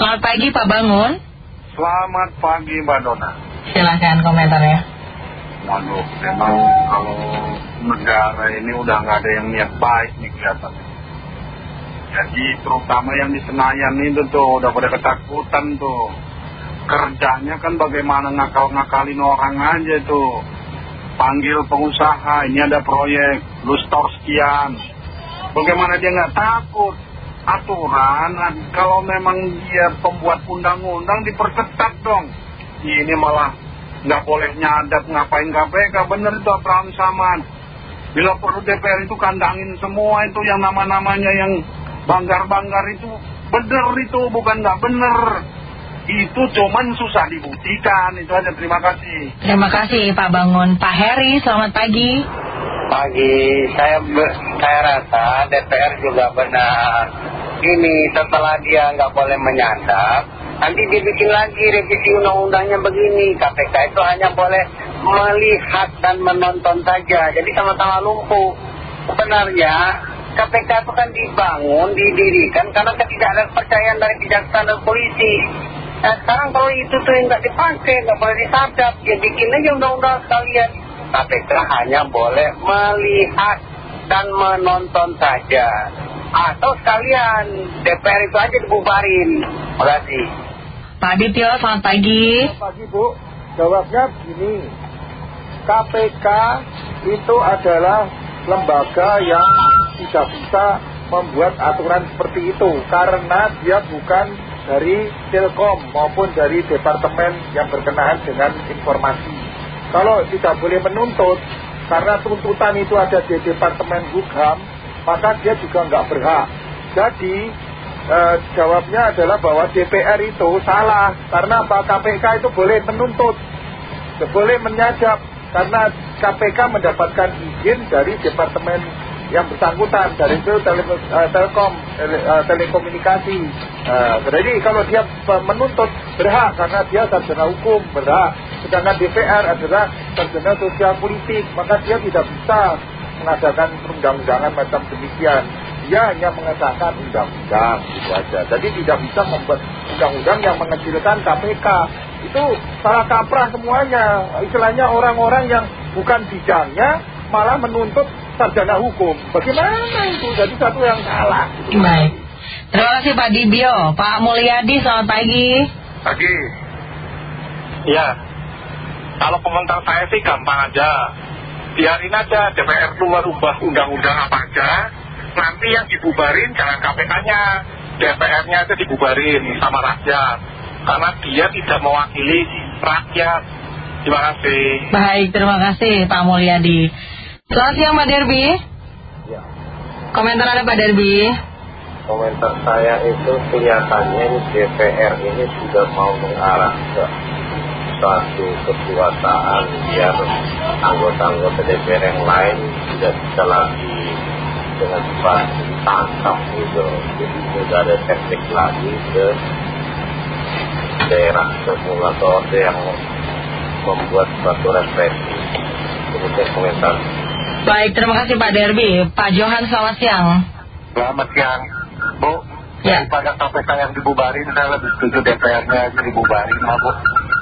Selamat pagi Pak Bangun. Selamat pagi Mbak Dona. Silahkan komentarnya. Waduh, memang kalau negara ini udah nggak ada yang niat baik nih kelihatan. Jadi terutama yang di Senayan itu tuh udah pada ketakutan tuh. Kerjanya kan bagaimana ngakal-ngakalin orang aja tuh. Panggil pengusaha, ini ada proyek, lu store sekian. Bagaimana dia nggak takut? Aturan, kalau memang dia pembuat undang-undang diperketat dong. Ini malah nggak boleh nyadap ngapain KPK, bener itu Abraham Samad. Bila perlu DPR itu kandangin semua itu yang nama-namanya yang banggar-banggar itu bener itu, bukan nggak bener. Itu cuman susah dibuktikan, itu aja terima kasih. Terima kasih Pak Bangun. Pak Heri, selamat pagi. Pagi, saya saya rasa DPR juga benar. Ini setelah dia nggak boleh menyadap, nanti dibikin lagi revisi undang-undangnya begini. KPK itu hanya boleh melihat dan menonton saja, jadi sama-sama lumpuh. Sebenarnya KPK itu kan dibangun, didirikan karena ketidakadaan kepercayaan dari kejaksaan dan polisi. Nah sekarang kalau itu tuh yang nggak dipakai, nggak boleh disadap, ya bikin aja undang-undang sekalian. KPK hanya boleh melihat dan menonton saja. Atau sekalian DPR itu aja dibubarin. Terima kasih. Pak Adityo, selamat pagi. Selamat pagi Bu, jawabnya begini. KPK itu adalah lembaga yang tidak bisa membuat aturan seperti itu karena dia bukan dari Telkom maupun dari departemen yang berkenaan dengan informasi. Kalau tidak boleh menuntut karena tuntutan itu ada di departemen Hukum, maka dia juga nggak berhak. Jadi eh, jawabnya adalah bahwa DPR itu salah. Karena apa? KPK itu boleh menuntut, boleh menyadap karena KPK mendapatkan izin dari departemen yang bersangkutan dari itu tele, uh, telkom tele, uh, telekomunikasi. Uh, jadi kalau dia menuntut berhak. Karena dia sarjana hukum berhak. Sedangkan DPR adalah sarjana sosial politik. Maka dia tidak bisa mengadakan perundang-undangan macam demikian dia hanya mengesahkan undang-undang gitu aja jadi tidak bisa membuat undang-undang yang mengecilkan KPK itu salah kaprah semuanya istilahnya orang-orang yang bukan bidangnya malah menuntut sarjana hukum. Bagaimana itu? Jadi satu yang salah. Baik. Terima kasih Pak Dibio. Pak Mulyadi, selamat pagi. Pagi. Ya, kalau komentar saya sih gampang aja. Biarin aja DPR itu merubah undang-undang apa aja. Nanti yang dibubarin jangan KPK-nya. DPR-nya itu dibubarin sama rakyat. Karena dia tidak mewakili rakyat. Terima kasih. Baik, terima kasih Pak Mulyadi. Selamat siang Pak Derby. Ya. Komentar Anda Pak Derby. Komentar saya itu kelihatannya DPR ini sudah mau mengarah ke suatu kekuasaan biar anggota-anggota DPR yang lain tidak bisa lagi dengan cepat ditangkap gitu. Jadi sudah ada teknik lagi ke daerah semula atau yang membuat suatu represi. Demikian komentar. Baik, terima kasih Pak Derby. Pak Johan, selamat siang. Selamat siang. Bu, Ya. daripada KPK yang dibubarin, saya lebih setuju DPR-nya dibubarin, Bu.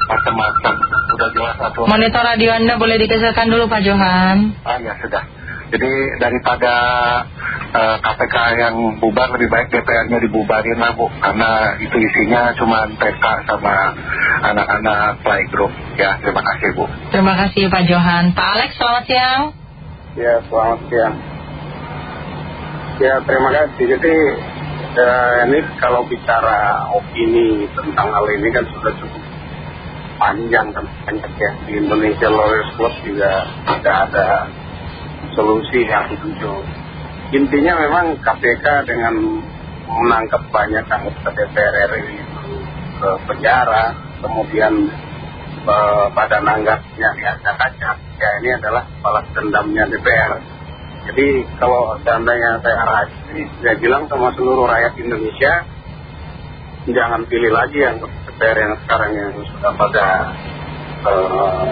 Macam-macam. Udah jelas aturan. Monitor radio Anda boleh dikecilkan dulu Pak Johan. Ah ya sudah. Jadi daripada eh, KPK yang bubar lebih baik DPR-nya dibubarin lah Bu. Karena itu isinya cuma TK sama anak-anak playgroup. Ya terima kasih Bu. Terima kasih Pak Johan. Pak Alex, selamat siang. Ya, selamat siang. Ya, terima kasih. Jadi eh, ini kalau bicara opini tentang hal ini kan sudah cukup panjang dan banyak ya. Di Indonesia Lawyers Club juga tidak ada solusi yang dituju. Intinya memang KPK dengan menangkap banyak anggota DPR RI itu ke penjara, kemudian eh, pada nanggapnya diacak-acak. Ya ini adalah balas dendamnya DPR. Jadi kalau seandainya saya raji, saya bilang sama seluruh rakyat Indonesia, jangan pilih lagi yang DPR yang sekarang yang sudah pada eh,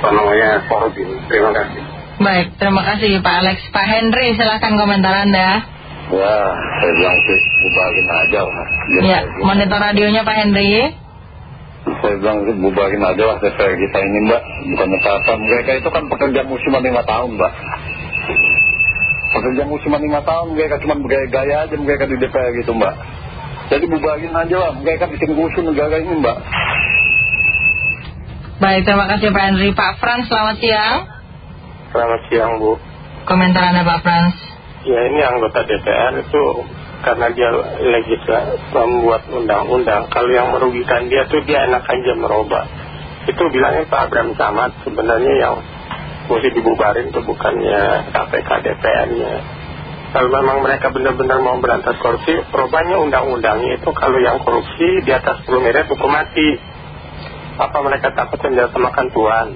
apa namanya korup ini. Terima kasih. Baik, terima kasih Pak Alex. Pak Henry, silahkan komentar Anda. Ya, saya bilang sih bubarin aja lah. Ya, monitor radionya Pak Henry. Saya bilang sih bubarin aja lah DPR kita ini mbak. Bukan apa Mereka itu kan pekerja musiman lima tahun mbak. Pekerja musiman lima tahun mereka cuma bergaya-gaya aja mereka di DPR gitu mbak. Jadi bubarin aja lah. Mereka bikin rusuh negara ini mbak. Baik, terima kasih Pak Henry. Pak Frans, selamat siang. Selamat siang Bu. Komentar Anda Pak Frans. Ya ini anggota DPR itu karena dia legisla membuat undang-undang. Kalau yang merugikan dia tuh dia enak aja merubah. Itu bilangnya Pak Abraham Samad sebenarnya yang mesti dibubarin itu bukannya KPK DPR-nya. Kalau memang mereka benar-benar mau berantas korupsi, perubahannya undang-undangnya itu kalau yang korupsi di atas 10 miliar hukum mati. Apa mereka takut menjatuhkan Tuhan?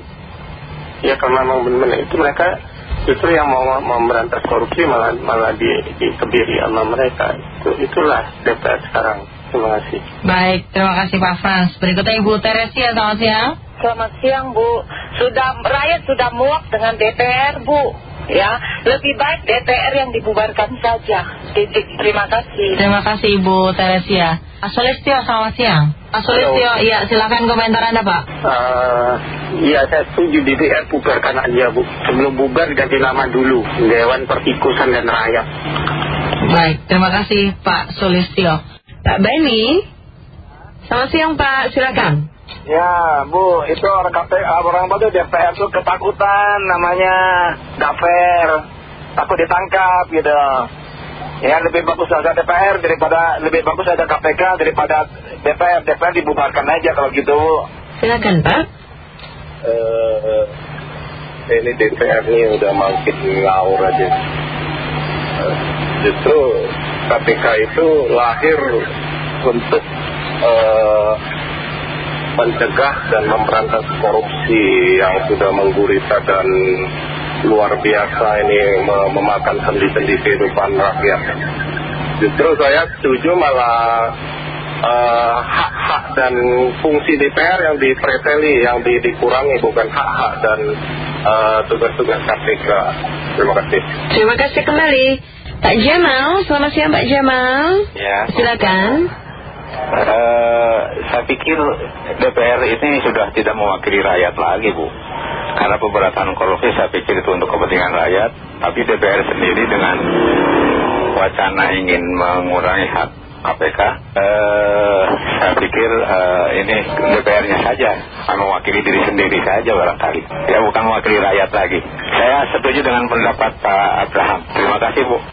Ya kalau memang benar-benar itu mereka justru yang mau memberantas korupsi malah malah di, dikebiri sama mereka. Itu, itulah DPR sekarang. Terima kasih. Baik, terima kasih Pak Frans. Berikutnya Ibu Teresia, selamat siang. Selamat siang Bu. Sudah rakyat sudah muak dengan DPR Bu. Ya, lebih baik DPR yang dibubarkan saja. Titik. Terima kasih. Terima kasih Ibu Teresia. Pak Solistio, selamat siang. Pak Solistio, iya silakan komentar Anda Pak. Uh, iya saya setuju DPR bubarkan aja Bu. Sebelum bubar ganti nama dulu. Dewan Pertikusan dan Rakyat. Baik, terima kasih Pak Solistio. Pak Beni, selamat siang Pak, silakan. Ya Bu, itu orang KPA, orang apa tuh DPR tuh ketakutan namanya Gak fair Takut ditangkap gitu. Ya lebih bagus ada DPR daripada Lebih bagus ada KPK daripada DPR DPR dibubarkan aja kalau gitu. Silakan Pak. Eh, Ini DPR ini udah makin ngawur aja. Eh, Justru KPK itu lahir untuk eh, mencegah dan memberantas korupsi yang sudah menggurita dan luar biasa ini mem- memakan sendi-sendi kehidupan rakyat. Justru saya setuju malah eh, hak-hak dan fungsi DPR yang dipreteli, yang di- dikurangi bukan hak-hak dan eh, tugas-tugas KPK. Terima kasih. Terima kasih kembali Pak Jamal, selamat siang Pak Jamal Ya. Silakan Eh, saya pikir DPR ini sudah tidak mewakili rakyat lagi Bu. Karena pemberantasan korupsi saya pikir itu untuk kepentingan rakyat. Tapi DPR sendiri dengan wacana ingin mengurangi hak KPK eh, Saya pikir eh, ini DPR-nya saja Mewakili diri sendiri saja barangkali. Ya bukan mewakili rakyat lagi. Saya setuju dengan pendapat Pak Abraham. Terima kasih Bu